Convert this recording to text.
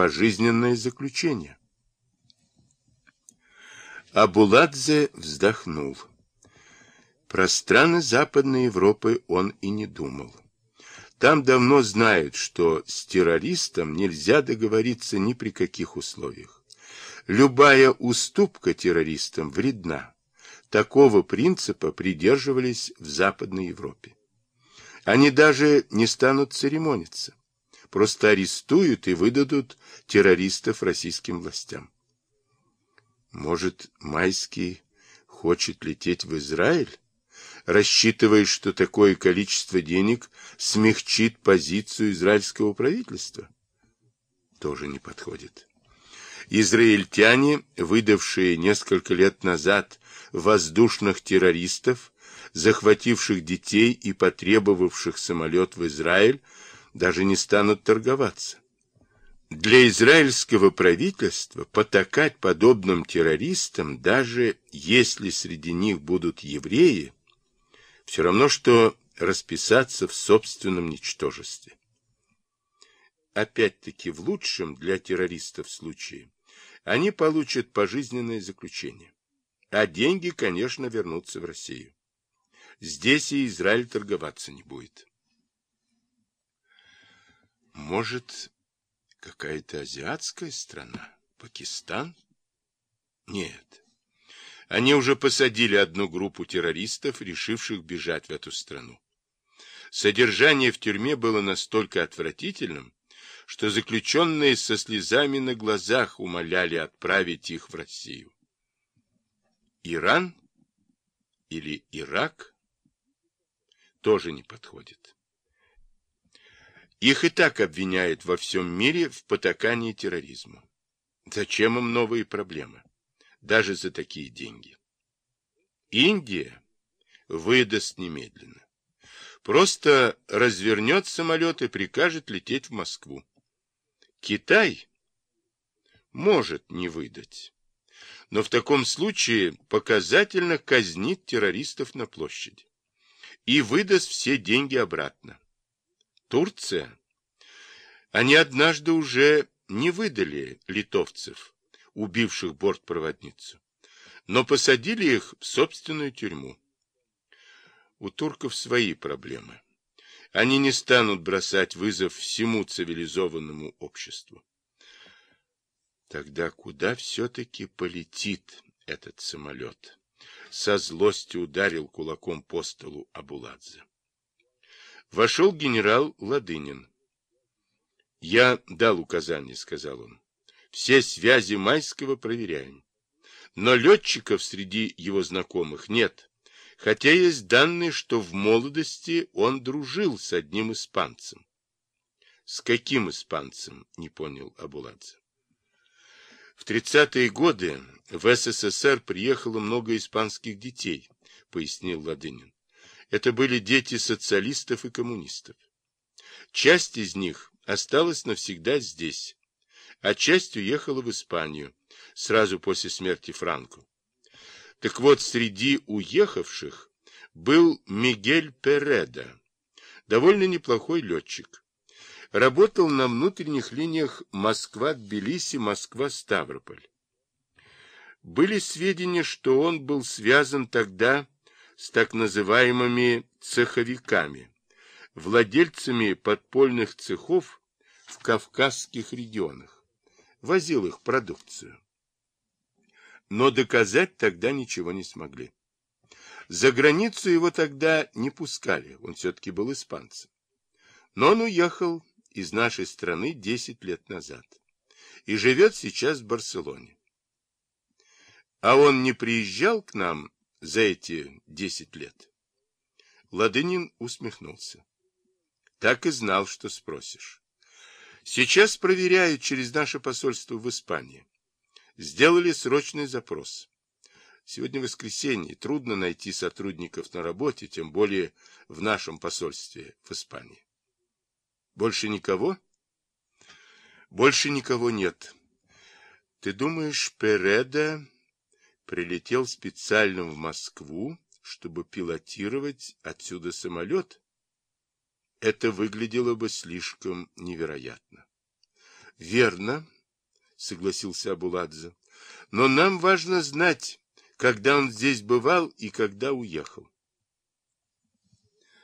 пожизненное заключение. Абуладзе вздохнул. Про страны Западной Европы он и не думал. Там давно знают, что с террористом нельзя договориться ни при каких условиях. Любая уступка террористам вредна. Такого принципа придерживались в Западной Европе. Они даже не станут церемониться. Просто арестуют и выдадут террористов российским властям. Может, Майский хочет лететь в Израиль? рассчитывая, что такое количество денег смягчит позицию израильского правительства? Тоже не подходит. Израильтяне, выдавшие несколько лет назад воздушных террористов, захвативших детей и потребовавших самолет в Израиль, даже не станут торговаться. Для израильского правительства потакать подобным террористам, даже если среди них будут евреи, все равно, что расписаться в собственном ничтожестве. Опять-таки, в лучшем для террористов случае они получат пожизненное заключение. А деньги, конечно, вернутся в Россию. Здесь и Израиль торговаться не будет. Может, какая-то азиатская страна? Пакистан? Нет. Они уже посадили одну группу террористов, решивших бежать в эту страну. Содержание в тюрьме было настолько отвратительным, что заключенные со слезами на глазах умоляли отправить их в Россию. Иран или Ирак тоже не подходит. Их и так обвиняют во всем мире в потакании терроризму. Зачем им новые проблемы? даже за такие деньги. Индия выдаст немедленно. Просто развернет самолет и прикажет лететь в Москву. Китай может не выдать, но в таком случае показательно казнит террористов на площади и выдаст все деньги обратно. Турция. Они однажды уже не выдали литовцев, убивших бортпроводницу, но посадили их в собственную тюрьму. У турков свои проблемы. Они не станут бросать вызов всему цивилизованному обществу. Тогда куда все-таки полетит этот самолет? Со злостью ударил кулаком по столу Абуладзе. Вошел генерал Ладынин. «Я дал указание», — сказал он. Все связи Майского проверяем. Но летчиков среди его знакомых нет, хотя есть данные, что в молодости он дружил с одним испанцем. С каким испанцем, не понял Абуладзе. В 30-е годы в СССР приехало много испанских детей, пояснил Ладынин. Это были дети социалистов и коммунистов. Часть из них осталась навсегда здесь, а часть уехала в Испанию сразу после смерти Франко. Так вот, среди уехавших был Мигель Переда, довольно неплохой летчик. Работал на внутренних линиях Москва-Тбилиси, Москва-Ставрополь. Были сведения, что он был связан тогда с так называемыми цеховиками, владельцами подпольных цехов в кавказских регионах возил их продукцию. Но доказать тогда ничего не смогли. За границу его тогда не пускали, он все-таки был испанцем. Но он уехал из нашей страны 10 лет назад и живет сейчас в Барселоне. А он не приезжал к нам за эти 10 лет? Ладынин усмехнулся. Так и знал, что спросишь. Сейчас проверяют через наше посольство в Испании. Сделали срочный запрос. Сегодня воскресенье, трудно найти сотрудников на работе, тем более в нашем посольстве в Испании. Больше никого? Больше никого нет. Ты думаешь, Переда прилетел специально в Москву, чтобы пилотировать отсюда самолет? это выглядело бы слишком невероятно. Верно, согласился Абуладзе. Но нам важно знать, когда он здесь бывал и когда уехал.